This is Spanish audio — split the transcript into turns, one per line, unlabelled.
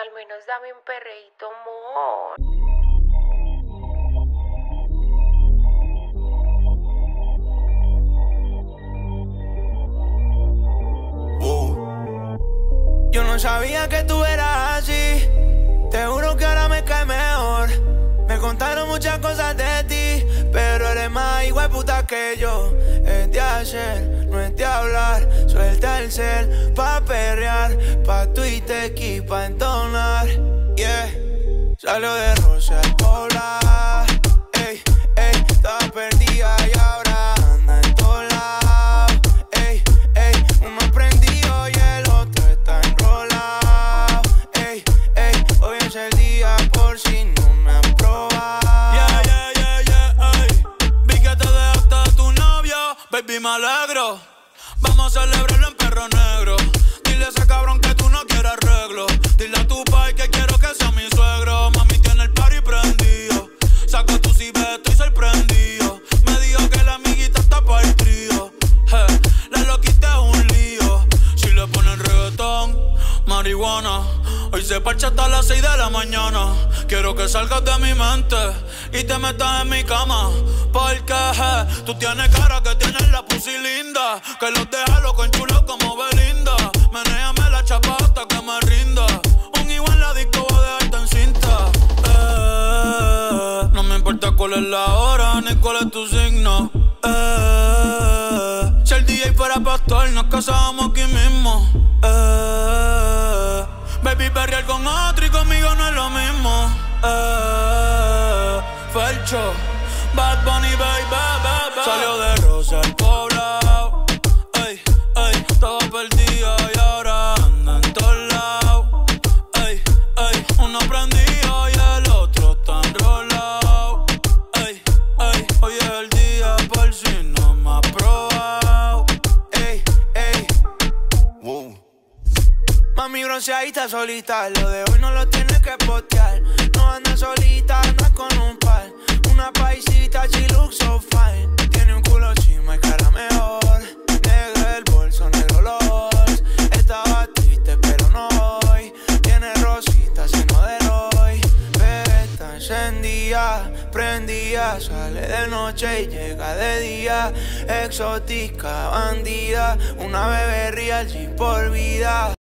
Al menos dame un perreíto, amor.
Yo no sabía que tú eras así. Te juro que ahora me cae mejor. Me contaron muchas cosas de ti, pero eres más igual puta que yo. Es de hacer, no es de hablar. Cel pa' perrear, pa' Twitter y pa' entonar. Yeah, salió de Rosa Polar. Ey, ey, estaba perdida y ahora anda en todos. Ey, ey, uno prendido y el otro está enrolado. Ey, ey, hoy es el día por si no me han probado.
Yeah, yeah, yeah, yeah, ey. Vi que te dejaste de tu novio, baby, me alegro. Vamos a celebrarlo en se parcha hasta las 6 de la mañana. Quiero que salgas de mi mente y te metas en mi cama. Porque je, tú tienes cara que tienes la pussy linda. Que los deja loco chulo como Belinda. Menéame la chapa hasta que me rinda. Un igual la disco voy a dejarte en cinta. Eh, no me importa cuál es la hora ni cuál es tu signo. Eh, si el DJ fuera pastor, nos casábamos aquí mismo. Con otro y conmigo no es lo mismo. Eh, Felcho, Bad Bunny, baby, baby.
Mami bronceadita solita, lo de hoy no lo tienes que postear. No anda solita, es con un par. Una paisita, she so fine. Tiene un culo chima y cara mejor. Negro el bolso, negro los. Estaba triste, pero no hoy. Tiene rositas y no de hoy. Está encendida, prendida. Sale de noche y llega de día. Exótica, bandida. Una bebé real, por vida.